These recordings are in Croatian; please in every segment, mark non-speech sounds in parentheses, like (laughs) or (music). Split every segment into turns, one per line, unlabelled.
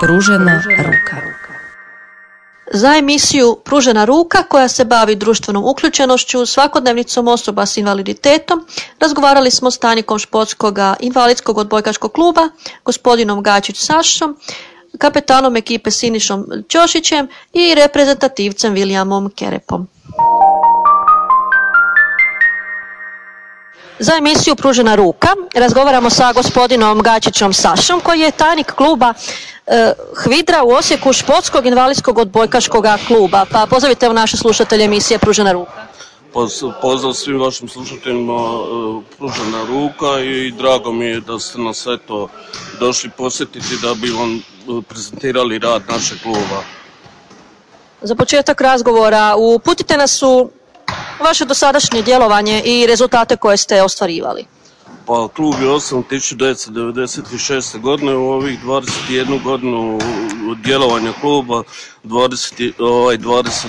Pružena ruka.
Za emisiju Pružena ruka koja se bavi društvenom uključenošću svakodnevnicom osoba s invaliditetom razgovarali smo s tajnikom športskog invalidskog odbojkaškog kluba, gospodinom Gačić Sašom, kapetanom ekipe Sinišom Ćošićem i reprezentativcem Vilijamom Kerepom. Za emisiju Pružena ruka razgovaramo sa gospodinom Gačićom Sašom koji je tajnik kluba e, Hvidra u Osijeku športskog invalidskog odbojkaškog kluba. Pa pozdravite u naše slušatelje emisije Pružena ruka.
Pozdrav svim vašim slušateljima e, Pružena ruka i drago mi je da ste nas eto došli posjetiti da bi vam e, prezentirali rad našeg kluba.
Za početak razgovora uputite nas u vaše dosadašnje djelovanje i rezultate koje ste ostvarivali?
Pa klub je osnovan 1996. godine, u ovih 21 godinu djelovanja kluba, 20, ovaj 20,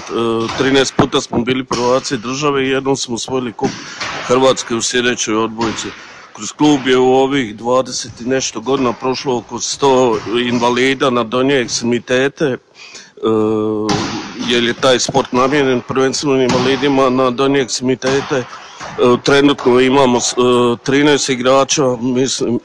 13 e, puta smo bili prvaci države i jednom smo osvojili kup Hrvatske u sljedećoj odbojci. Kroz klub je u ovih 20 i nešto godina prošlo oko 100 invalida na donje ekstremitete, E, jer je taj sport namijenjen prvenstveno invalidima na donje ekstremitete. E, trenutno imamo 13 e, igrača, mislim,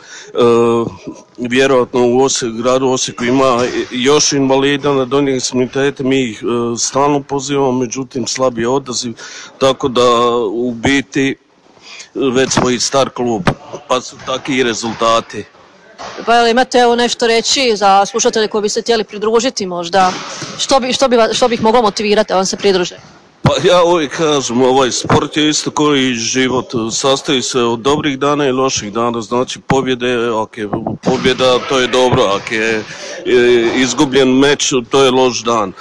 vjerojatno u Osijek, gradu Osijeku ima još invalida na donje ekstremitete, mi ih stalno pozivamo, međutim slabi je odaziv, tako da u biti već smo i star klub, pa su takvi i rezultati.
Pa imate evo nešto reći za slušatelje koji bi se htjeli pridružiti možda? Što bi, što bi, što bi ih moglo motivirati da vam se pridruže?
Pa ja uvijek kažem, ovaj sport je isto koji život, sastoji se od dobrih dana i loših dana, znači pobjede, ako je pobjeda to je dobro, ako je izgubljen meč to je loš dan. E,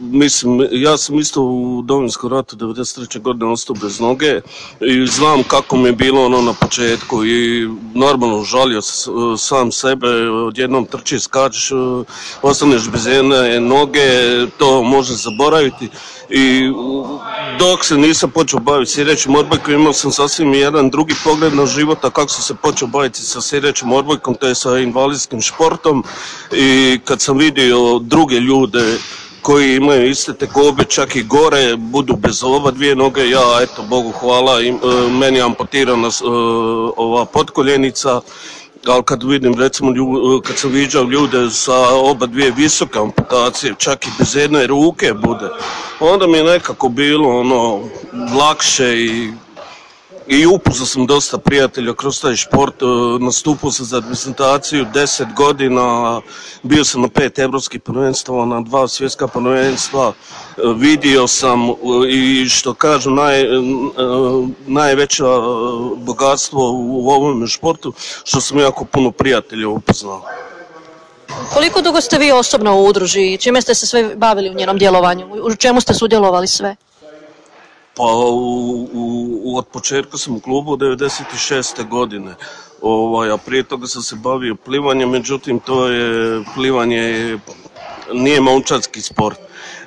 mislim, ja sam isto u Domovinskom ratu 93. godine ostao bez noge i znam kako mi je bilo ono na početku i normalno žalio sam sebe, odjednom trči, skačeš, ostaneš bez jedne noge, to može zaboraviti i dok se nisam počeo baviti sjedećim odbojkom imao sam sasvim jedan drugi pogled na život, a kako sam se počeo baviti sa sjedećim odbojkom, to je sa invalidskim športom. I kad sam vidio druge ljude koji imaju iste tegobe, čak i gore, budu bez ova dvije noge, ja eto Bogu hvala, e, meni je amputirana e, ova potkoljenica, ali kad vidim recimo kad sam viđao ljude sa oba dvije visoke amputacije, čak i bez jedne ruke bude, onda mi je nekako bilo ono lakše i i upoznao sam dosta prijatelja kroz taj šport, e, nastupao sam za reprezentaciju deset godina, bio sam na pet evropskih prvenstva, na dva svjetska prvenstva, e, vidio sam e, i što kažu naj, najveće bogatstvo u ovom športu, što sam jako puno prijatelja upoznao.
Koliko dugo ste vi osobno u udruži? Čime ste se sve bavili u njenom djelovanju? U čemu ste sudjelovali sve?
Pa u, u, od početka sam u klubu od 96. godine, ovaj, a prije toga sam se bavio plivanjem, međutim to je plivanje nije momčadski sport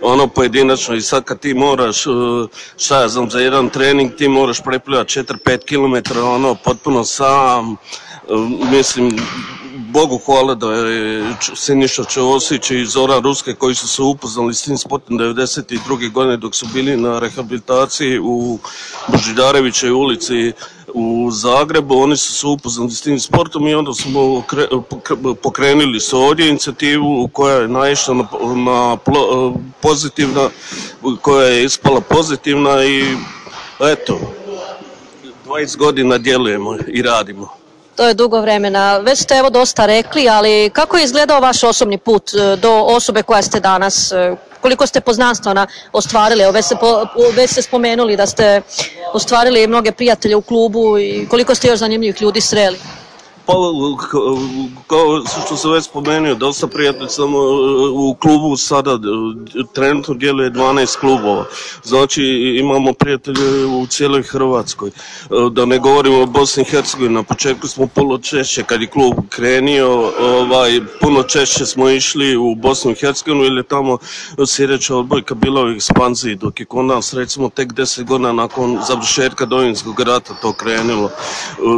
ono pojedinačno i sad kad ti moraš, e, šta ja znam, za jedan trening ti moraš preplivati 4-5 km, ono potpuno sam, e, mislim, Bogu hvala da je Siniša Čeosić i Zoran Ruske koji su se upoznali s tim sportom 92. godine dok su bili na rehabilitaciji u Božidarevićoj ulici u Zagrebu, oni su se upoznali s tim sportom i onda smo pokrenuli su ovdje inicijativu koja je naišla na, na pozitivna, koja je ispala pozitivna i eto, 20 godina djelujemo i radimo.
To je dugo vremena. Već ste evo dosta rekli, ali kako je izgledao vaš osobni put e, do osobe koja ste danas? E, koliko ste poznanstvena ostvarili? Već, ste već ste spomenuli da ste ostvarili mnoge prijatelje u klubu i koliko ste još zanimljivih ljudi sreli?
Pa, kao što sam već spomenuo, dosta prijatelj sam u klubu sada, trenutno djeluje 12 klubova. Znači imamo prijatelje u cijeloj Hrvatskoj. Da ne govorimo o Bosni i Hercegovini, na početku smo puno češće, kad je klub krenio, ovaj, puno češće smo išli u Bosnu i Hercegovinu ili tamo sljedeća odbojka bila u ekspanziji, dok je kod nas recimo tek 10 godina nakon završetka Domovinskog rata to krenulo.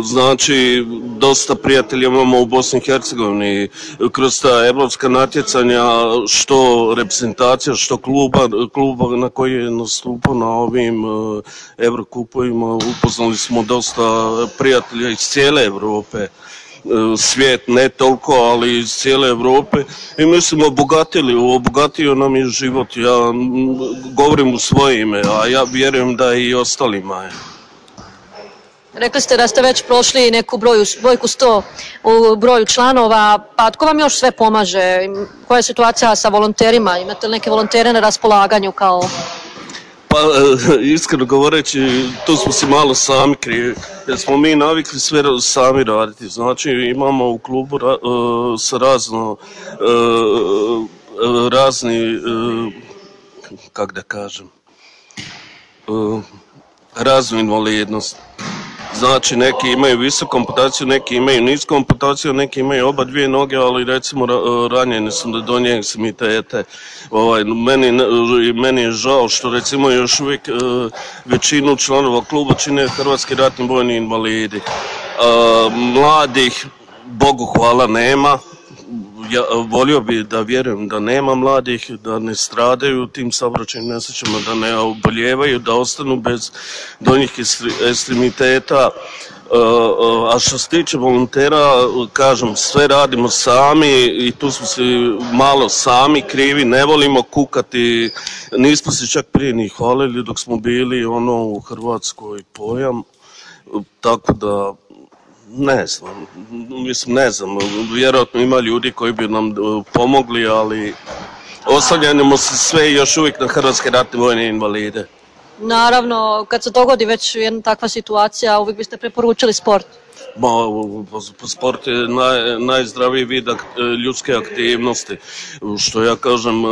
Znači, dosta prijatelja imamo u Bosni i Hercegovini kroz ta evropska natjecanja što reprezentacija, što kluba, kluba na koji je nastupao na ovim Evrokupovima upoznali smo dosta prijatelja iz cijele Europe svijet, ne toliko, ali iz cijele Europe i mislim obogatili, obogatio nam je život. Ja govorim u svoje ime, a ja vjerujem da i ostalima je.
Rekli ste da ste već prošli neku broju, brojku 100 u broju članova, pa tko vam još sve pomaže? Koja je situacija sa volonterima? Imate li neke volontere na raspolaganju kao...
Pa iskreno govoreći, tu smo si malo sami krivi, jer smo mi navikli sve sami raditi. Znači imamo u klubu ra, sa razno, razni, kak da kažem, raznu invalidnost. Znači neki imaju visoku amputaciju, neki imaju nisku amputaciju, neki imaju oba dvije noge, ali recimo ranjeni su do donje ekstremitete. Ovaj, meni, meni je žao što recimo još uvijek većinu članova kluba čine hrvatski ratni vojni invalidi. Mladih, Bogu hvala, nema, ja volio bi da vjerujem da nema mladih, da ne stradaju u tim saobraćajnim nesrećama, da ne oboljevaju, da ostanu bez donjih ekstremiteta. A što se tiče volontera, kažem, sve radimo sami i tu smo se malo sami krivi, ne volimo kukati, nismo se čak prije ni hvalili dok smo bili ono u Hrvatskoj pojam, tako da ne znam, mislim ne znam, vjerojatno ima ljudi koji bi nam pomogli, ali oslanjamo se sve još uvijek na hrvatske ratne vojne invalide.
Naravno, kad se dogodi već jedna takva situacija, uvijek biste preporučili sport.
Sport je naj, najzdraviji vid ljudske aktivnosti. Što ja kažem,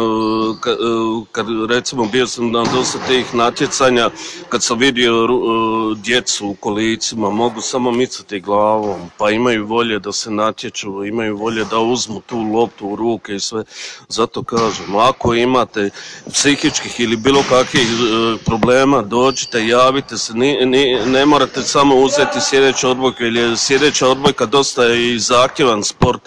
kad recimo bio sam na dosta tih natjecanja, kad sam vidio djecu u kolicima, mogu samo micati glavom, pa imaju volje da se natječu, imaju volje da uzmu tu loptu u ruke i sve. Zato kažem, ako imate psihičkih ili bilo kakvih problema, dođite, javite se, ne morate samo uzeti sljedeću odbojku ili sljedeća odbojka dosta je i zahtjevan sport,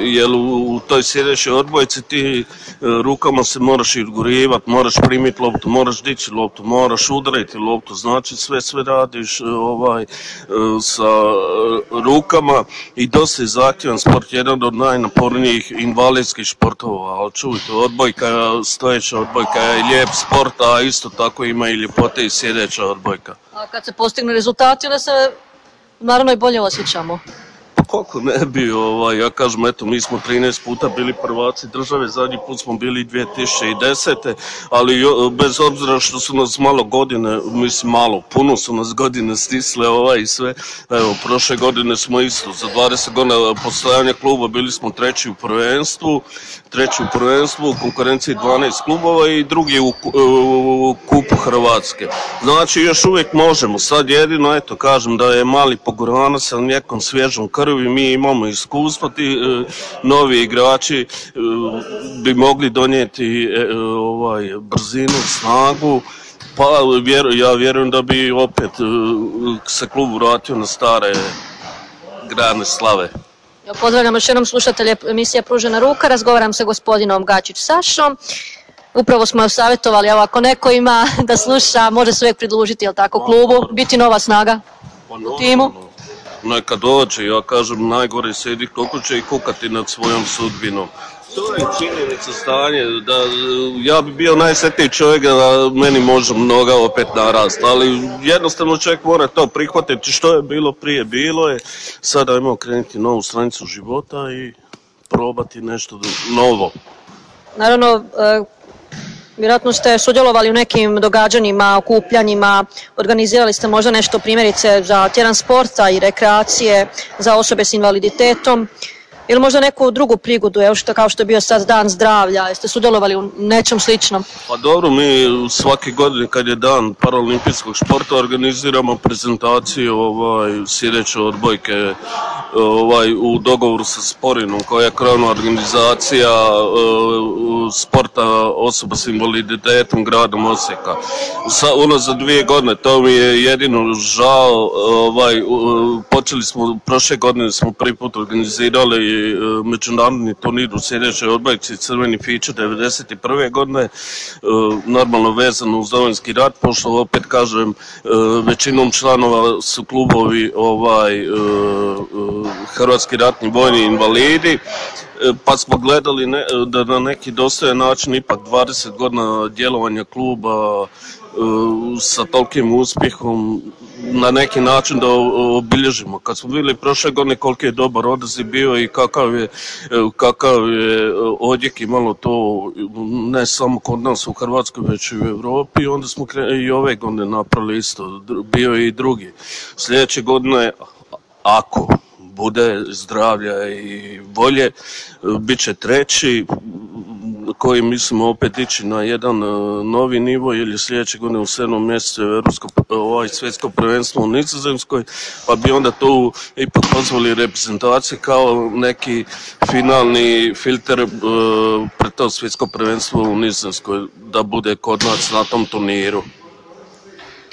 jer u toj sljedećoj odbojci ti rukama se moraš i gurivati, moraš primiti loptu, moraš dići loptu, moraš udariti loptu, znači sve sve radiš ovaj sa rukama i dosta je zahtjevan sport, jedan od najnapornijih invalidskih športova, ali čujte, odbojka, stojeća odbojka je lijep sport, a isto tako ima i ljepote i sljedeća odbojka.
A kad se postignu rezultati, onda se naravno i bolje osjećamo.
Koliko ne bi, ovaj, ja kažem, eto, mi smo 13 puta bili prvaci države, zadnji put smo bili 2010. Ali bez obzira što su nas malo godine, mislim malo, puno su nas godine stisle ovaj i sve. Evo, prošle godine smo isto, za 20 godina postojanja kluba bili smo treći u prvenstvu, treći u prvenstvu u konkurenciji 12 klubova i drugi u, u kupu Hrvatske. Znači još uvijek možemo, sad jedino eto kažem da je mali poguranac sa nekom svježom krvi, mi imamo iskustvo, ti novi igrači bi mogli donijeti ovaj, brzinu, snagu, pa ja vjerujem da bi opet se klub vratio na stare grane slave.
Pozdravljam još jednom slušatelje emisija Pružena ruka, razgovaram sa gospodinom Gačić Sašom. Upravo smo savjetovali, evo ako neko ima (laughs) da sluša, može se uvijek pridružiti, jel tako, klubu, biti nova snaga u timu.
Neka dođe, ja kažem, najgore sedi kod će i kukati nad svojom sudbinom. To je činjenica stanje, da ja bi bio najsretniji čovjek da meni može mnoga opet narast, ali jednostavno čovjek mora to prihvatiti što je bilo prije bilo je, sada imamo krenuti novu stranicu života i probati nešto novo.
Naravno, Vjerojatno ste sudjelovali u nekim događanjima, okupljanjima, organizirali ste možda nešto primjerice za tjedan sporta i rekreacije za osobe s invaliditetom ili možda neku drugu prigodu, evo što kao što je bio sad dan zdravlja, jeste sudjelovali u nečem sličnom?
Pa dobro, mi svake godine kad je dan paralimpijskog športa organiziramo prezentaciju ovaj, sljedeće odbojke ovaj, u dogovoru sa Sporinom koja je krovna organizacija uh, sporta osoba s invaliditetom gradom Osijeka. Sa, za dvije godine, to mi je jedino žao, ovaj, počeli smo, prošle godine smo prvi put organizirali E, međunarodni turnir u sljedećoj odbajci Crveni Fiće 1991. godine, e, normalno vezano uz Domovinski rat, pošto opet kažem, e, većinom članova su klubovi ovaj Hrvatski ratni vojni invalidi, pa smo gledali da na neki dostojan način ipak 20 godina djelovanja kluba sa tolikim uspjehom na neki način da obilježimo. Kad smo bili prošle godine koliki je dobar odaziv bio i kakav je, kakav je odjek imalo to ne samo kod nas u Hrvatskoj već i u Europi onda smo i ove godine napravili isto, bio i drugi. Sljedeće godine ako bude zdravlja i volje, bit će treći, koji mislimo opet ići na jedan e, novi nivo ili sljedeće godine u sedmom mjesecu Europsko, ovaj svjetsko prvenstvo u Nizozemskoj, pa bi onda tu ipak pozvali reprezentacije kao neki finalni filter uh, pred to svjetsko prvenstvo u Nizozemskoj da bude kod nas na tom turniru.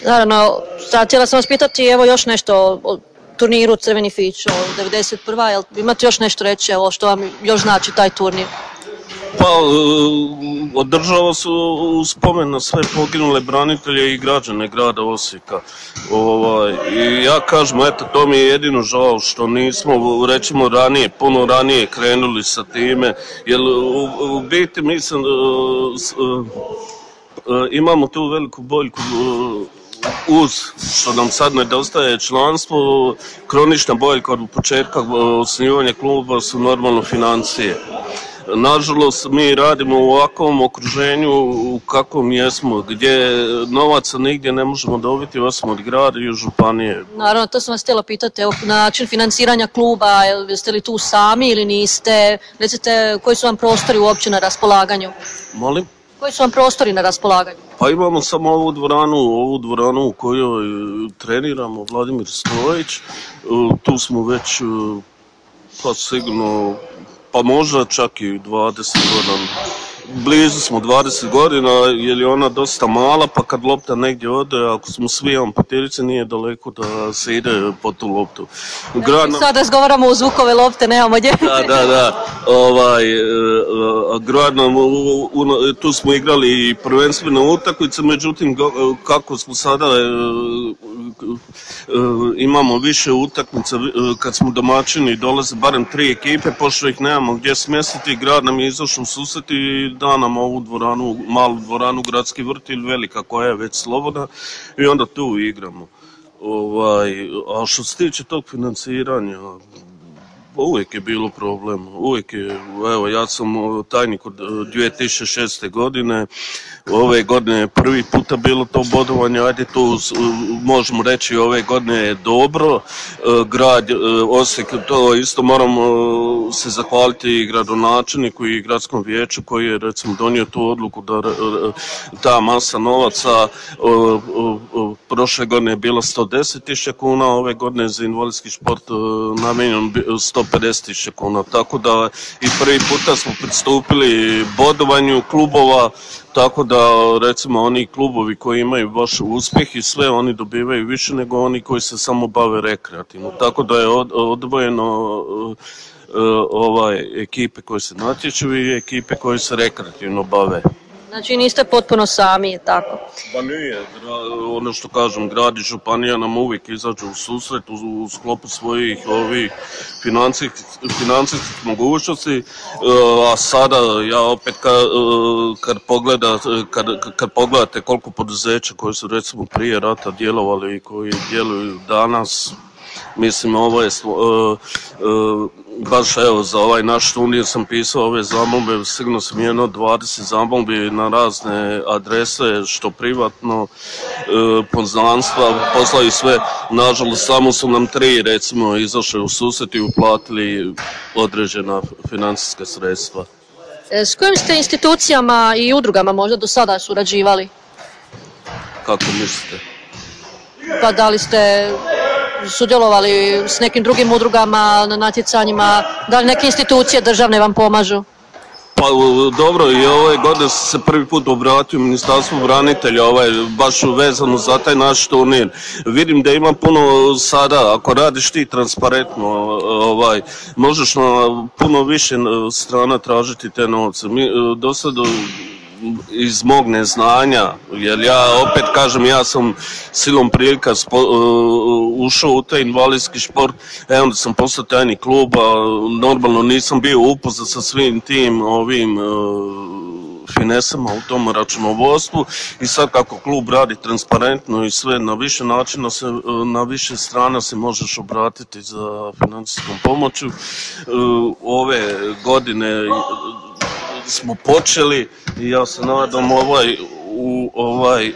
Naravno, sad htjela sam vas pitati evo još nešto o turniru Crveni Fić, 91. Jel imate još nešto reći evo što vam još znači taj turnir?
Pa, e, održava se u spomen na sve poginule branitelje i građane grada Osijeka. Ovaj, I ja kažem, eto, to mi je jedino žao što nismo, rećemo, ranije, puno ranije krenuli sa time, jer u, u biti mislim, e, e, imamo tu veliku boljku uz što nam sad nedostaje članstvo, kronična boljka od početka osnivanja kluba su normalno financije. Nažalost, mi radimo u ovakvom okruženju u kakvom jesmo, gdje novaca nigdje ne možemo dobiti osim od grada i županije.
Naravno, to sam vas htjela pitati, evo, način financiranja kluba, jeste li tu sami ili niste? Recite, koji su vam prostori uopće na raspolaganju?
Molim?
Koji su vam prostori na raspolaganju?
Pa imamo samo ovu dvoranu, ovu dvoranu u kojoj treniramo, Vladimir Stojić. E, tu smo već, e, pa sigurno pa možda čak i 20 godina. Blizu smo 20 godina jer je ona dosta mala pa kad lopta negdje ode, ako smo svi amputirice nije daleko da se ide po tu loptu.
Grad... Sad razgovaramo u zvukove lopte, nemamo gdje.
Da, da, da. Ovaj, e, grad nam, tu smo igrali i prvenstveno utakmice, međutim kako smo sada e, imamo više utakmica kad smo domaćini dolaze barem tri ekipe, pošto ih nemamo gdje smjestiti, grad nam je izašao u susret i da nam ovu dvoranu, malu dvoranu, gradski vrt ili velika koja je već slobodna i onda tu igramo. Ovaj, a što se tiče tog financiranja, uvijek je bilo problem, uvijek je, evo ja sam tajnik od 2006. E, godine, ove godine prvi puta bilo to bodovanje, ajde tu možemo reći ove godine je dobro, e, grad e, Osijek, to isto moramo se zahvaliti i gradonačelniku i gradskom vijeću koji je recimo donio tu odluku da ta masa novaca prošle godine je bila 110 tisuća kuna, ove godine za invalidski šport namijenjen 150 tisuća kuna, tako da i prvi puta smo pristupili bodovanju klubova, tako da recimo oni klubovi koji imaju baš uspjeh i sve oni dobivaju više nego oni koji se samo bave rekreativno. Tako da je odvojeno e, ovaj ekipe koje se natječu i ekipe koje se rekreativno bave.
Znači niste potpuno sami, tako?
Pa nije, ono što kažem, grad i županija nam uvijek izađu u susret u, sklopu svojih ovih financijskih mogućnosti, e, a sada ja opet e, kad, kad, pogledate koliko poduzeća koji su recimo prije rata djelovali i koji djeluju danas, Mislim, ovo je, uh, uh, baš evo, za ovaj naš turnir sam pisao ove zamolbe, sigurno sam jedno 20 zamolbi na razne adrese, što privatno, uh, poznanstva, poslali sve, nažalost, samo su nam tri, recimo, izašli u susret i uplatili određena financijska sredstva.
S kojim ste institucijama i udrugama možda do sada surađivali?
Kako mislite?
Pa da li ste sudjelovali s nekim drugim udrugama na natjecanjima? Da li neke institucije državne vam pomažu?
Pa dobro, i ove godine sam se prvi put obratio Ministarstvu branitelja, ovaj, baš vezano za taj naš turnir. Vidim da ima puno sada, ako radiš ti transparentno, ovaj, možeš na puno više strana tražiti te novce. Mi, e, do sada iz mog neznanja, jer ja opet kažem, ja sam silom prilika uh, ušao u taj invalidski šport, e onda sam postao tajnik kluba, normalno nisam bio upoznat sa svim tim ovim uh, finesama u tom računovodstvu i sad kako klub radi transparentno i sve na više načina se, uh, na više strana se možeš obratiti za financijskom pomoću. Ove godine smo počeli i ja se nadam ovaj u ovaj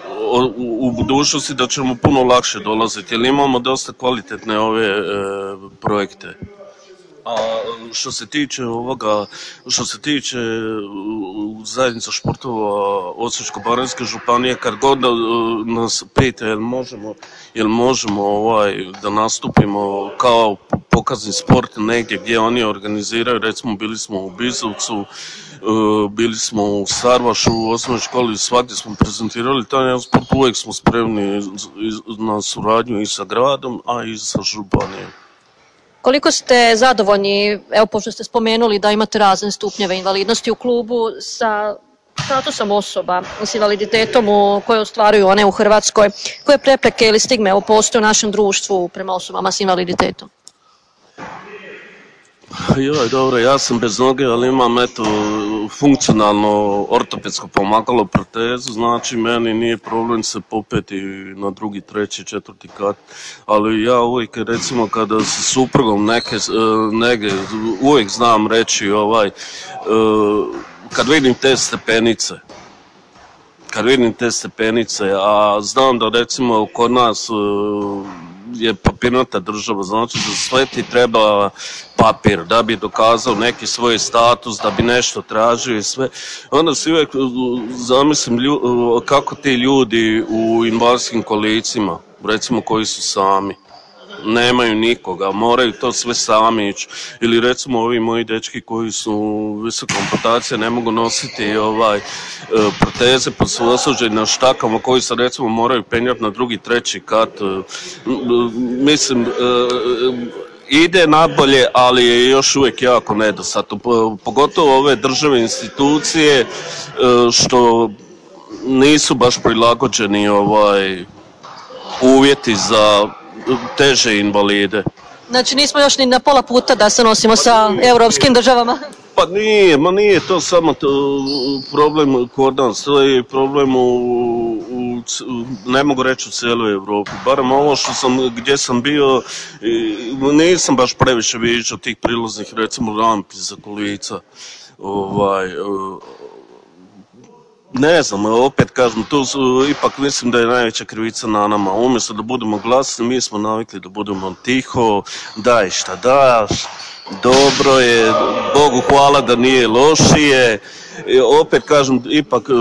u, u budućnosti da ćemo puno lakše dolaziti jer imamo dosta kvalitetne ove e, projekte. A što se tiče ovoga, što se tiče zajednica športova Osječko-baranjske županije, kad god nas pita jel možemo, jel možemo ovaj, da nastupimo kao pokazni sport negdje gdje oni organiziraju, recimo bili smo u Bizovcu, uh, bili smo u Sarvašu u osnovnoj školi, svakdje smo prezentirali taj jedan sport, uvijek smo spremni na suradnju i sa gradom, a i sa županijom.
Koliko ste zadovoljni, evo pošto ste spomenuli da imate razne stupnjeve invalidnosti u klubu sa statusom osoba s invaliditetom u, koje ostvaruju one u Hrvatskoj, koje prepreke ili stigme evo, postoje u našem društvu prema osobama s invaliditetom?
Joj, dobro, ja sam bez noge, ali imam eto funkcionalno ortopedsko pomagalo protezu, znači meni nije problem se popeti na drugi, treći, četvrti kat, ali ja uvijek recimo kada sa suprugom neke, eh, nege, uvijek znam reći ovaj, eh, kad vidim te stepenice, kad vidim te stepenice, a znam da recimo kod nas e, je papirnata država, znači za sve ti treba papir da bi dokazao neki svoj status, da bi nešto tražio i sve. Onda si uvijek zamislim kako ti ljudi u invalidskim kolicima, recimo koji su sami, nemaju nikoga, moraju to sve sami ići. Ili recimo ovi moji dečki koji su visoka amputacija ne mogu nositi ovaj e, proteze pa su osuđeni na štakama koji se recimo moraju penjati na drugi, treći kat. E, Mislim, e, ide nabolje, ali je još uvijek jako nedostatno. Po- Pogotovo ove države institucije što nisu baš prilagođeni ovaj uvjeti za teže invalide.
Znači nismo još ni na pola puta da se nosimo sa europskim državama.
Pa nije, ma nije to samo to, problem kod nas, to je problem u, u ne mogu reći u cijeloj Europi. Barem ovo što sam, gdje sam bio, nisam baš previše viđao tih prilaznih, recimo rampi za kolica. Ovaj, ne znam, opet kažem, tu su, ipak mislim da je najveća krivica na nama. Umjesto da budemo glasni, mi smo navikli da budemo tiho, daj šta daš, dobro je, Bogu hvala da nije lošije. I opet kažem, ipak e,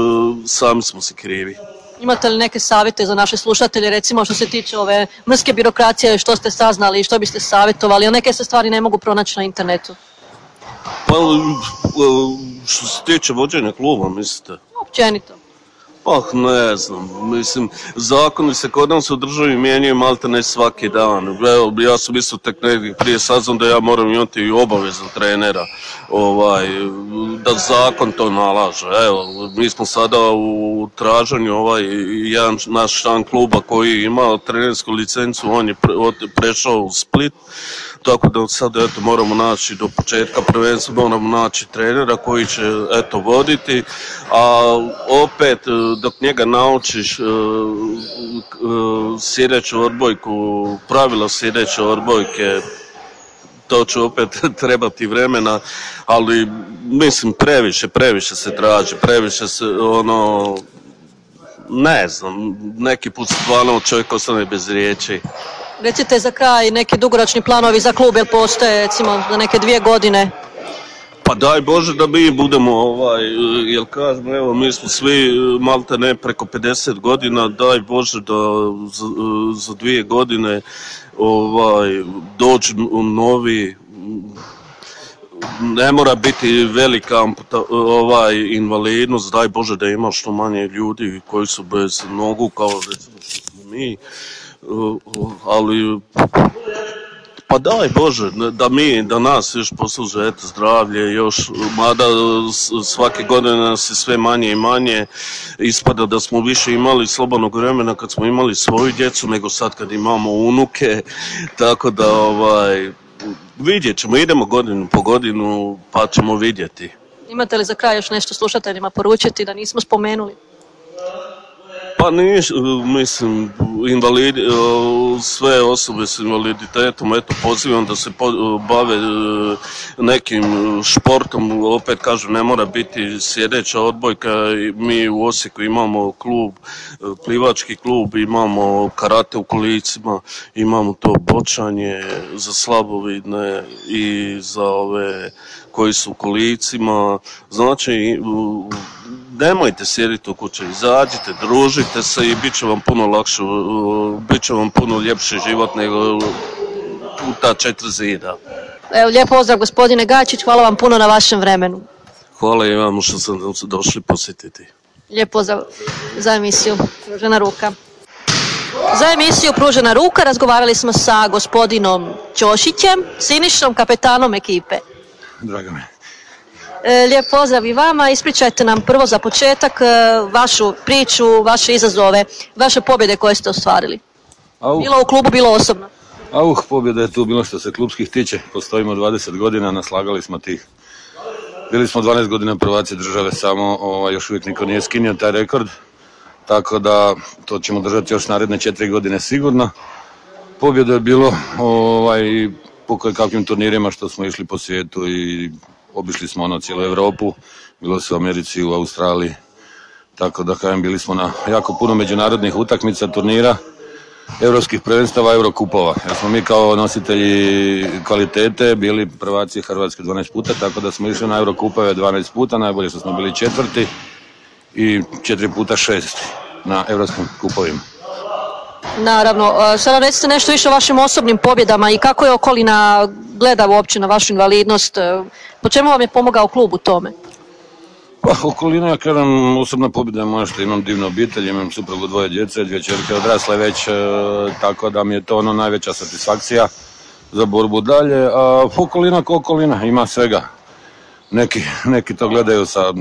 sami smo se krivi.
Imate li neke savjete za naše slušatelje, recimo što se tiče ove mrske birokracije, što ste saznali i što biste savjetovali, a neke se stvari ne mogu pronaći na internetu?
Pa, e, što se tiče vođenja kluba, mislite?
Općenito.
Pa ne znam, mislim, zakoni se kod nas u državi mijenjaju malte ne svaki dan. Evo, ja sam isto tek negdje prije saznam da ja moram imati i obavezan trenera, ovaj, da zakon to nalaže. Evo, mi smo sada u traženju, ovaj, jedan naš član kluba koji ima trenersku licencu, on je prešao u Split, tako da sad eto moramo naći do početka prvenstva moramo naći trenera koji će eto voditi, a opet e, dok njega naučiš e, e, sjedeću odbojku, pravilo sjedeće odbojke, to će opet (laughs) trebati vremena, ali mislim previše, previše se traži, previše se ono, ne znam, neki put stvarno čovjek ostane bez riječi.
Recite za kraj neki dugoročni planovi za klub, jel postoje recimo za neke dvije godine?
Pa daj Bože da mi budemo, ovaj, jel kažem, evo mi smo svi malte ne preko 50 godina, daj Bože da za, dvije godine ovaj, dođu novi, ne mora biti velika ovaj, invalidnost, daj Bože da ima što manje ljudi koji su bez nogu kao recimo mi, ali pa daj Bože, da mi, da nas još posluže eto, zdravlje, još, mada svake godine nas je sve manje i manje, ispada da smo više imali slobodnog vremena kad smo imali svoju djecu, nego sad kad imamo unuke, tako da ovaj, vidjet ćemo, idemo godinu po godinu, pa ćemo vidjeti.
Imate li za kraj još nešto slušateljima poručiti da nismo spomenuli?
Pa niš, mislim, invalidi, sve osobe s invaliditetom, eto, pozivam da se bave e, nekim športom, opet kažu, ne mora biti sjedeća odbojka, mi u Osijeku imamo klub, e, plivački klub, imamo karate u kolicima, imamo to bočanje za slabovidne i za ove koji su u kolicima, znači, nemojte sjediti u kući, izađite, družite se i bit će vam puno lakše, bit će vam puno ljepši život nego u ta četiri zida.
Evo, lijep pozdrav gospodine Gačić, hvala vam puno na vašem vremenu.
Hvala i vam što sam došli posjetiti.
Lijep pozdrav za emisiju Pružena ruka. Za emisiju Pružena ruka razgovarali smo sa gospodinom Ćošićem, sinišnom kapetanom ekipe.
Draga me.
E, lijep pozdrav i vama. Ispričajte nam prvo za početak e, vašu priču, vaše izazove, vaše pobjede koje ste ostvarili.
Auh.
Bilo u klubu, bilo osobno.
Auh, pobjeda je tu bilo što se klubskih tiče. Postojimo 20 godina, naslagali smo tih. Bili smo 12 godina prvaci države, samo ovaj, još uvijek niko nije skinio taj rekord. Tako da to ćemo držati još naredne četiri godine sigurno. Pobjeda je bilo ovaj, po kakvim turnirima što smo išli po svijetu i obišli smo ono cijelu Europu, bilo se u Americi, u Australiji, tako da kažem bili smo na jako puno međunarodnih utakmica, turnira, europskih prvenstava, eurokupova. Jer smo mi kao nositelji kvalitete bili prvaci Hrvatske 12 puta, tako da smo išli na eurokupove 12 puta, najbolje što smo bili četvrti i četiri puta šest na europskim kupovima.
Naravno, sada recite nešto više o vašim osobnim pobjedama i kako je okolina gleda uopće na vašu invalidnost, po čemu vam je pomogao klub u tome?
Pa okolina, ja kažem, osobna pobjeda je moja što imam divnu obitelj, imam suprugu dvoje djece, dvije čerke odrasle već, e, tako da mi je to ono najveća satisfakcija za borbu dalje, a okolina ko okolina, ima svega. Neki, neki to gledaju sa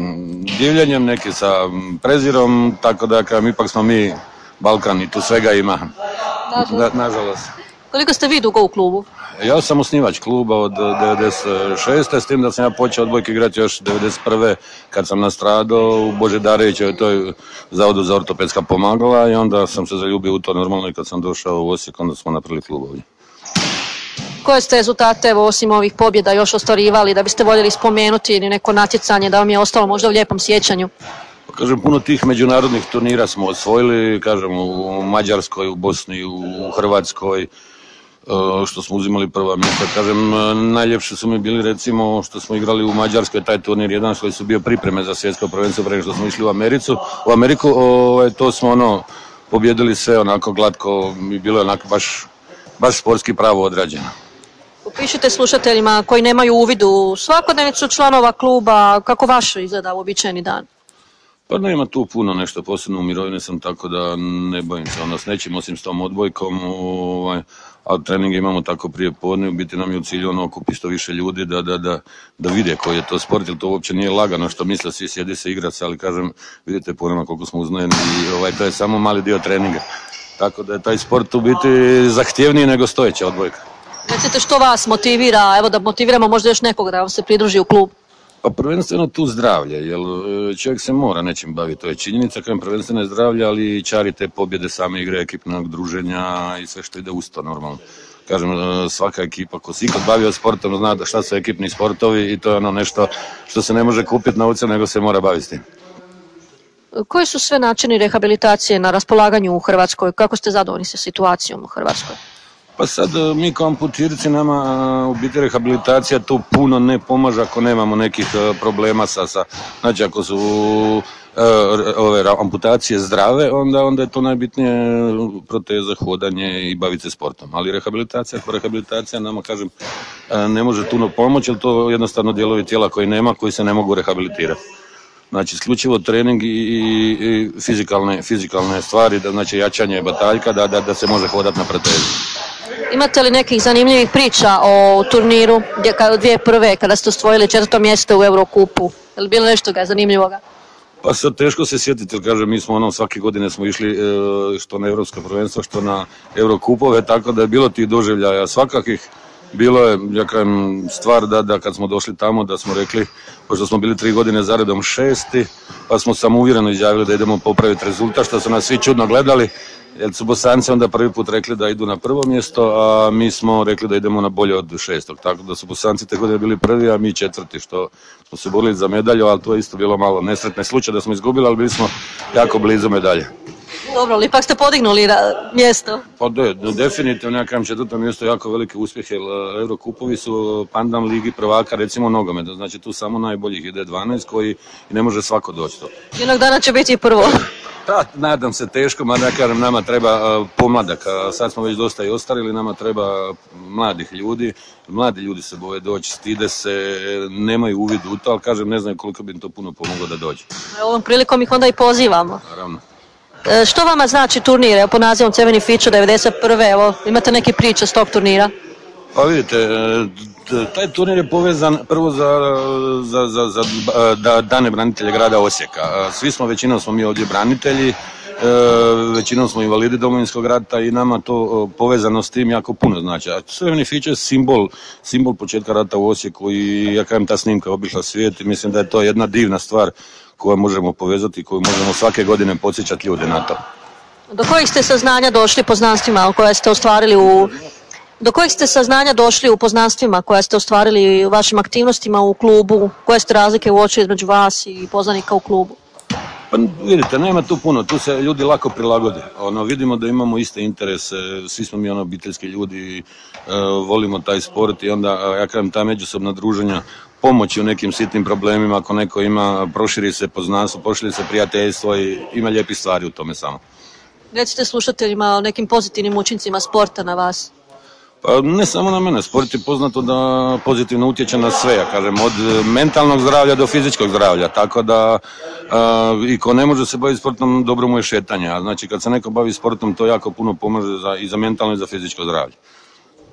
divljenjem, neki sa prezirom, tako da kažem, ipak smo mi Balkan i tu svega ima.
Nažalost.
nažalost.
Koliko ste vi dugo u klubu?
Ja sam osnivač kluba od 96. s tim da sam ja počeo odbojke igrati još 91. kad sam nastradao u Božedareviću, to je zavodu za ortopedska pomagala i onda sam se zaljubio u to normalno i kad sam došao u Osijek onda smo napravili klub ovdje.
Koje ste rezultate evo, osim ovih pobjeda još ostvarivali da biste voljeli spomenuti ili neko natjecanje da vam je ostalo možda u lijepom sjećanju?
Pa kažem, puno tih međunarodnih turnira smo osvojili, kažem, u Mađarskoj, u Bosni, u Hrvatskoj, E, što smo uzimali prva mjesta. Kažem, e, najljepše su mi bili recimo što smo igrali u Mađarskoj, taj turnir jedan koji su bio pripreme za svjetsko prvenstvo prije što smo išli u Americu. U Ameriku ovaj, to smo ono, pobjedili sve onako glatko i bilo je onako baš, baš sportski pravo odrađeno.
Upišite slušateljima koji nemaju uvid u svakodnevnicu članova kluba, kako vaš izgleda uobičajeni dan?
Pa nema tu puno nešto, posebno u mirovini sam tako da ne bojim se onda s nečim osim s tom odbojkom. Ovaj, a trening imamo tako prije podne, u biti nam je u cilju ono okupi što više ljudi da, da, da, da vide koji je to sport, jer to uopće nije lagano što misle svi sjedi se igrati se, ali kažem, vidite po nama koliko smo uznojeni i ovaj, to je samo mali dio treninga. Tako da je taj sport u biti zahtjevniji nego stojeća odbojka.
Recite što vas motivira, evo da motiviramo možda još nekog da vam se pridruži u klub?
Pa prvenstveno tu zdravlje, jer e, čovjek se mora nečim baviti, to je činjenica, kažem prvenstveno je zdravlje, ali i čari te pobjede same igre, ekipnog druženja i sve što ide uz to normalno. Kažem, e, svaka ekipa ko se ikad bavio sportom zna da šta su ekipni sportovi i to je ono nešto što se ne može kupiti novcem, nego se mora baviti s tim.
Koji su sve načini rehabilitacije na raspolaganju u Hrvatskoj? Kako ste zadovoljni sa situacijom u Hrvatskoj?
Pa sad e, mi kao amputirci nama e, u biti rehabilitacija tu puno ne pomaže ako nemamo nekih e, problema sa, sa znači ako su ove amputacije zdrave, onda, onda je to najbitnije proteza, hodanje i baviti se sportom. Ali rehabilitacija, ako rehabilitacija nama, kažem, ne može puno pomoći, jer to jednostavno dijelovi tijela koji nema, koji se ne mogu rehabilitirati. Znači, isključivo trening i, i, fizikalne, fizikalne stvari, da, znači jačanje bataljka, da, da, da se može hodati na protezi.
Imate li nekih zanimljivih priča o turniru gdje kao dvije prve kada ste osvojili četvrto mjesto u Eurokupu? Je li bilo nešto ga zanimljivoga?
Pa sad teško se sjetiti, jer kažem, mi smo ono svake godine smo išli e, što na Europsko prvenstvo, što na Eurokupove, tako da je bilo tih doživljaja svakakih. Bilo je, ja kažem, stvar da, da kad smo došli tamo da smo rekli, pošto smo bili tri godine zaredom šesti, pa smo samo uvjereno izjavili da idemo popraviti rezultat, što su nas svi čudno gledali, jer su Bosanci onda prvi put rekli da idu na prvo mjesto, a mi smo rekli da idemo na bolje od šestog. Tako da su Bosanci te godine bili prvi, a mi četvrti, što smo se borili za medalju, ali to je isto bilo malo nesretne slučaj da smo izgubili, ali bili smo jako blizu medalje.
Dobro, ali ipak ste podignuli mjesto.
Pa de, definitivno, ja kažem četvrto mjesto jako veliki uspjeh, jer e, Eurokupovi su pandam ligi prvaka, recimo nogometa, znači tu samo najboljih ide 12 koji ne može svako doći to.
Jednog dana će biti prvo.
Da, nadam se teško, mada ja kažem nama treba uh, pomladak, sad smo već dosta i ostarili, nama treba mladih ljudi, mladi ljudi se boje doći, stide se, nemaju uvid u to, ali kažem ne znam koliko bi im to puno pomoglo da dođe.
Ovom prilikom ih onda i pozivamo.
Naravno.
E, što vama znači turnir, evo po nazivom Crveni Fičo 91. Evo, imate neke priče s tog turnira?
Pa vidite, e, taj turnir je povezan prvo za, za, za, za da, dane branitelja grada Osijeka. Svi smo, većinom smo mi ovdje branitelji, e, većinom smo invalidi domovinskog rata i nama to povezano s tim jako puno znači. A Crveni Fić je simbol, simbol početka rata u Osijeku i ja kažem ta snimka obišla svijet i mislim da je to jedna divna stvar koju možemo povezati i koju možemo svake godine podsjećati ljude na to.
Do kojih ste saznanja došli poznanstvima koje ste ostvarili u do kojih ste saznanja došli u poznanstvima koje ste ostvarili u vašim aktivnostima u klubu? Koje ste razlike uočili između vas i poznanika u klubu?
Pa vidite, nema tu puno, tu se ljudi lako prilagode. Ono, vidimo da imamo iste interese, svi smo mi ono obiteljski ljudi, e, volimo taj sport i onda, ja kažem, ta međusobna druženja pomoći u nekim sitnim problemima, ako neko ima, proširi se poznanstvo, proširi se prijateljstvo i ima lijepi stvari u tome samo.
Recite slušateljima o nekim pozitivnim učincima sporta na vas.
Pa ne samo na mene, sport je poznato da pozitivno utječe na sve, ja kažem, od mentalnog zdravlja do fizičkog zdravlja, tako da i ko ne može se baviti sportom, dobro mu je šetanje, a znači kad se neko bavi sportom, to jako puno pomaže za, i za mentalno i za fizičko zdravlje.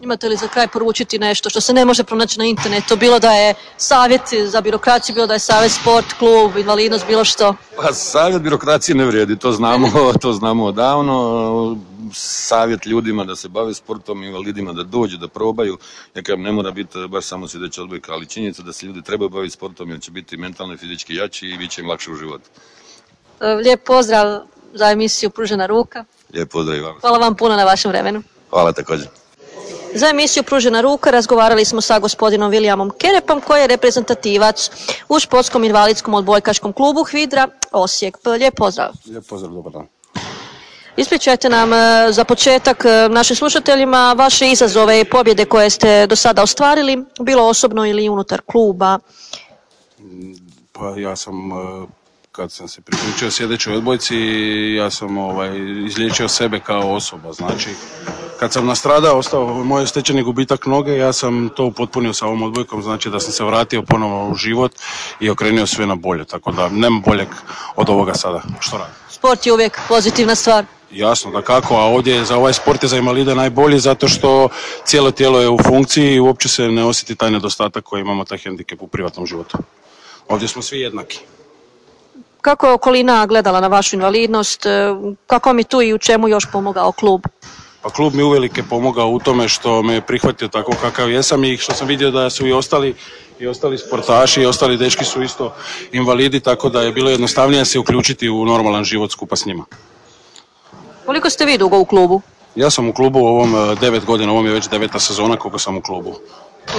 Imate li za kraj poručiti nešto što se ne može pronaći na internetu, bilo da je savjet za birokraciju, bilo da je savjet sport, klub, invalidnost, bilo što?
Pa savjet birokracije ne vrijedi, to znamo, (laughs) to znamo odavno. Savjet ljudima da se bave sportom, invalidima da dođu, da probaju. Ja ne mora biti baš samo sljedeća odbojka, ali činjenica da se ljudi trebaju baviti sportom jer će biti mentalno i fizički jači i bit će im lakše u životu.
E, lijep pozdrav za emisiju Pružena ruka.
Lijep pozdrav i vam.
Hvala vam puno na vašem vremenu.
Hvala također.
Za emisiju Pružena ruka razgovarali smo sa gospodinom Vilijamom Kerepom koji je reprezentativac u športskom invalidskom odbojkaškom klubu Hvidra Osijek. Lijep pozdrav.
Lijep pozdrav, dobar dan.
Ispričajte nam e, za početak e, našim slušateljima vaše izazove i pobjede koje ste do sada ostvarili, bilo osobno ili unutar kluba.
Pa ja sam e, kad sam se priključio sljedećoj odbojci, ja sam ovaj, izliječio sebe kao osoba. Znači, kad sam nastradao, ostao moj stečeni gubitak noge, ja sam to upotpunio sa ovom odbojkom, znači da sam se vratio ponovno u život i okrenio sve na bolje. Tako da nema boljeg od ovoga sada. Što radim?
Sport je uvijek pozitivna stvar.
Jasno, da kako, a ovdje za ovaj sport je za invalide najbolji zato što cijelo tijelo je u funkciji i uopće se ne osjeti taj nedostatak koji imamo, taj hendikep u privatnom životu. Ovdje smo svi jednaki.
Kako je okolina gledala na vašu invalidnost? E, kako mi tu i u čemu još pomogao klub?
Pa klub mi uvelike pomogao u tome što me prihvatio tako kakav jesam i što sam vidio da su i ostali i ostali sportaši i ostali dečki su isto invalidi, tako da je bilo jednostavnije se uključiti u normalan život skupa s njima.
Koliko ste vi dugo u klubu?
Ja sam u klubu u ovom e, devet godina, ovom je već deveta sezona koliko sam u klubu.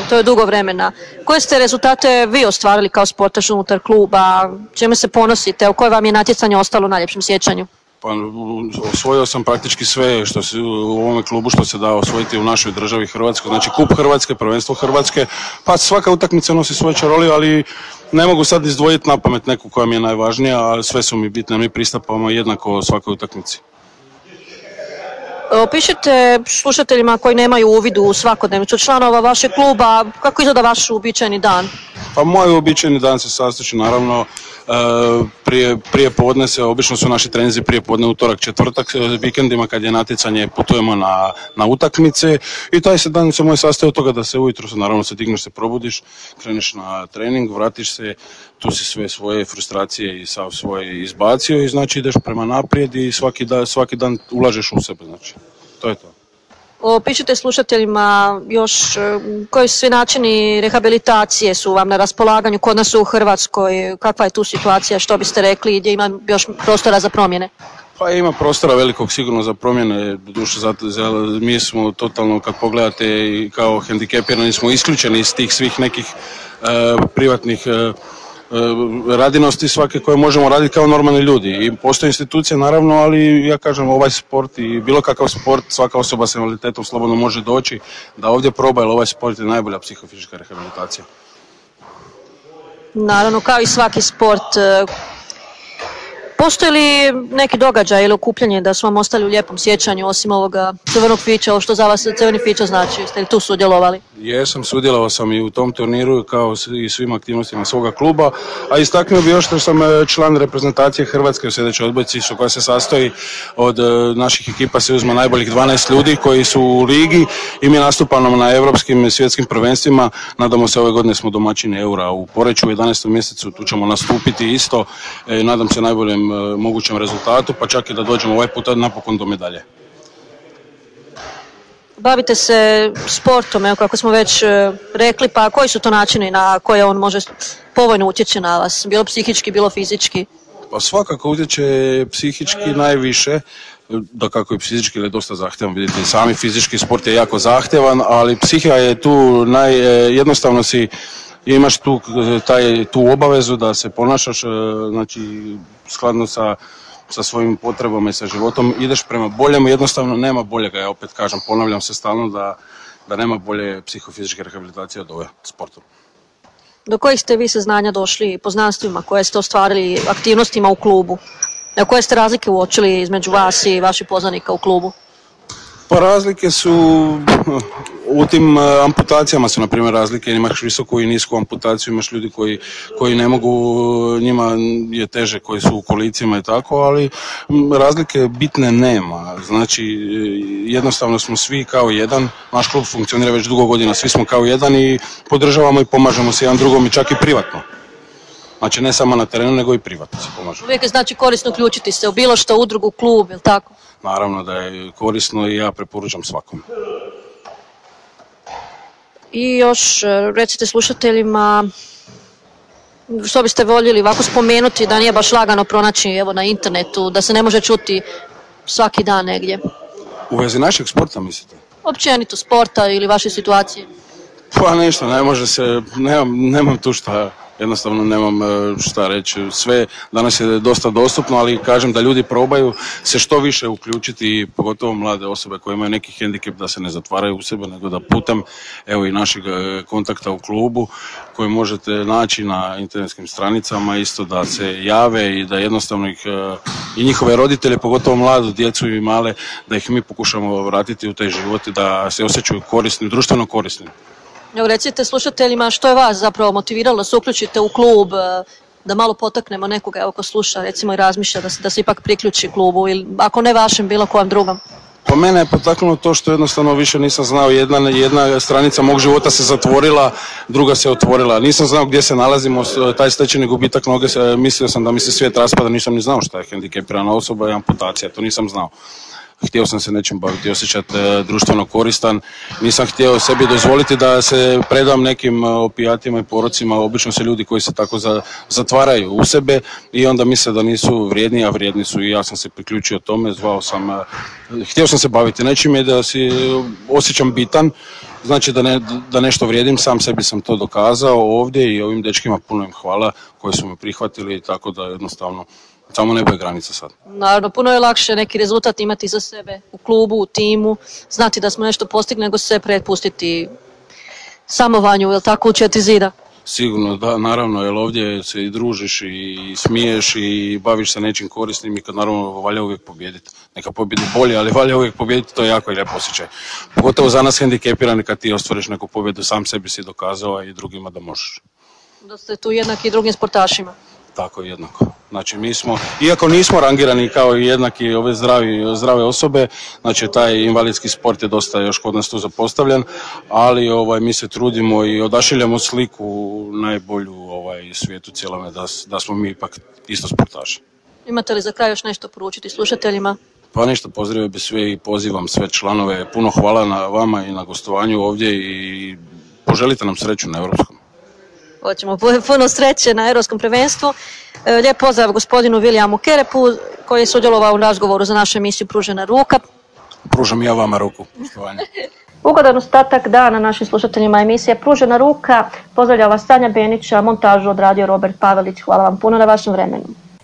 To je dugo vremena. Koje ste rezultate vi ostvarili kao sportaš unutar kluba? Čime se ponosite? U koje vam je natjecanje ostalo u najljepšem sjećanju?
Pa osvojio sam praktički sve što se u ovome klubu što se da osvojiti u našoj državi Hrvatskoj. Znači kup Hrvatske, prvenstvo Hrvatske, pa svaka utakmica nosi svoje čaroli, ali ne mogu sad izdvojiti na pamet neku koja mi je najvažnija, ali sve su mi bitne, mi pristupamo jednako svakoj utakmici.
Opišite slušateljima koji nemaju uvid u svakodnevnicu članova vašeg kluba, kako izgleda vaš uobičajeni dan?
Pa moj uobičajeni dan se sastoji naravno e, prije, prije podne se, obično su naši treninzi prije podne utorak, četvrtak, e, vikendima kad je natjecanje putujemo na, na utakmice i taj se dan se moj sastoji od toga da se ujutro se naravno se digneš, se probudiš, kreneš na trening, vratiš se, tu si sve svoje frustracije i sav svoje izbacio i znači ideš prema naprijed i svaki, da, svaki dan ulažeš u sebe, znači to je to.
Opišite slušateljima još e, koji svi načini rehabilitacije su vam na raspolaganju kod nas u Hrvatskoj, kakva je tu situacija, što biste rekli, gdje ima još prostora za promjene?
Pa ima prostora velikog sigurno za promjene, duše zato za- mi smo totalno kad pogledate kao hendikepirani smo isključeni iz tih svih nekih e, privatnih e, radinosti svake koje možemo raditi kao normalni ljudi. I postoje institucije naravno, ali ja kažem ovaj sport i bilo kakav sport, svaka osoba s invaliditetom slobodno može doći da ovdje proba, jer ovaj sport je najbolja psihofizička rehabilitacija.
Naravno, kao i svaki sport, e, postoji li neki događaj ili okupljanje da su vam ostali u lijepom sjećanju osim ovoga crvenog fića, ovo što za vas crveni fića znači, jeste li tu sudjelovali?
Jesam, sudjelovao sam i u tom turniru kao i svim aktivnostima svoga kluba, a istaknuo bi još što sam e, član reprezentacije Hrvatske u sljedećoj odbojci koja se sastoji od e, naših ekipa se uzma najboljih 12 ljudi koji su u ligi i mi nastupamo na europskim i svjetskim prvenstvima. Nadamo se ove godine smo domaćini eura u Poreću u 11. mjesecu, tu ćemo nastupiti isto. E, nadam se najboljem e, mogućem rezultatu, pa čak i da dođemo ovaj puta napokon do medalje.
Bavite se sportom, evo kako smo već e, rekli, pa koji su to načini na koje on može povoljno utječe na vas, bilo psihički, bilo fizički?
Pa svakako utječe psihički najviše, da kako i psihički je dosta zahtjevan, vidite i sami fizički sport je jako zahtjevan, ali psiha je tu naj, e, jednostavno si imaš tu, taj, tu obavezu da se ponašaš e, znači skladno sa, sa svojim potrebama i sa životom, ideš prema boljemu, jednostavno nema boljega, ja opet kažem, ponavljam se stalno da, da nema bolje psihofizičke rehabilitacije od ove sporta.
Do kojih ste vi saznanja došli poznanstvima koje ste ostvarili aktivnostima u klubu? Na koje ste razlike uočili između vas i vaših poznanika u klubu?
Pa razlike su, u tim e, amputacijama su na primjer razlike, imaš visoku i nisku amputaciju, imaš ljudi koji, koji ne mogu, njima je teže, koji su u kolicima i tako, ali razlike bitne nema. Znači, e, jednostavno smo svi kao jedan, naš klub funkcionira već dugo godina, svi smo kao jedan i podržavamo i pomažemo se jedan drugom i čak i privatno. Znači ne samo na terenu, nego i privatno se pomažemo.
Uvijek je znači korisno uključiti se u bilo što, udrugu, klub, ili tako?
Naravno da je korisno i ja preporučam svakom.
I još e, recite slušateljima što biste voljeli ovako spomenuti da nije baš lagano pronaći evo na internetu, da se ne može čuti svaki dan negdje.
U vezi našeg sporta mislite?
Općenito sporta ili vaše situacije.
Pa ništa, ne može se, nemam, nemam tu šta, jednostavno nemam e, šta reći. Sve danas je dosta dostupno, ali kažem da ljudi probaju se što više uključiti i pogotovo mlade osobe koje imaju neki hendikep da se ne zatvaraju u sebe, nego da putem evo i našeg e, kontakta u klubu koji možete naći na internetskim stranicama isto da se jave i da jednostavno ih e, i njihove roditelje, pogotovo mladu djecu i male, da ih mi pokušamo vratiti u taj život i da se osjećaju korisni, društveno korisni.
Recite slušateljima što je vas zapravo motiviralo da se uključite u klub, e, da malo potaknemo nekoga evo ko sluša recimo i razmišlja da se, da se ipak priključi klubu ili ako ne vašem bilo kojem drugom.
Pa mene je potaknulo to što jednostavno više nisam znao, jedna, jedna stranica mog života se zatvorila, druga se otvorila. Nisam znao gdje se nalazimo, taj stečeni gubitak noge, se- mislio sam da mi se svijet raspada, nisam ni znao šta je hendikepirana osoba i amputacija, to nisam znao. Htio sam se nečim baviti, osjećati e, društveno koristan. Nisam htio sebi dozvoliti da se predam nekim e, opijatima i porocima. Obično se ljudi koji se tako zatvaraju u sebe i onda misle da nisu vrijedni, a vrijedni su i ja sam se priključio tome, zvao sam, e, htio sam se baviti nečim i da si osjećam bitan, znači da, ne, da nešto vrijedim, sam sebi sam to dokazao ovdje i ovim dečkima puno im hvala koji su me prihvatili, tako da jednostavno samo nebo je granica sad.
Naravno, puno je lakše neki rezultat imati za sebe u klubu, u timu, znati da smo nešto postigli nego se prepustiti samovanju, jel tako, u četiri zida?
Sigurno, da, naravno, jer ovdje se i družiš i smiješ i baviš se nečim korisnim i kad naravno valja uvijek pobijediti. Neka pobjedi bolje, ali valja uvijek pobijediti, to je jako lijep osjećaj. Pogotovo za nas hendikepirani kad ti ostvariš neku pobjedu, sam sebi si dokazao i drugima da možeš.
Da ste tu jednaki i drugim sportašima.
Tako jednako. Znači mi smo, iako nismo rangirani kao i jednaki ove zdravi, zdrave osobe, znači taj invalidski sport je dosta još kod nas tu zapostavljen, ali ovaj, mi se trudimo i odašiljamo sliku najbolju ovaj, svijetu cijelome da, da smo mi ipak isto sportaši.
Imate li za kraj još nešto poručiti slušateljima?
Pa ništa, pozdravio bi sve i pozivam sve članove. Puno hvala na vama i na gostovanju ovdje i poželite nam sreću na Europskom.
Hoćemo puno sreće na Europskom prvenstvu. E, lijep pozdrav gospodinu Viljamu Kerepu koji je sudjelovao u razgovoru za našu emisiju Pružena ruka.
Pružam ja vama ruku. (laughs)
Ugodan ostatak dana našim slušateljima emisije Pružena ruka. Pozdravlja vas Sanja Benića, montažu odradio Robert Pavelić. Hvala vam puno na vašem vremenu.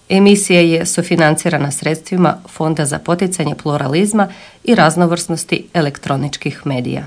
Emisija je sufinancirana sredstvima Fonda za poticanje pluralizma i raznovrsnosti elektroničkih medija.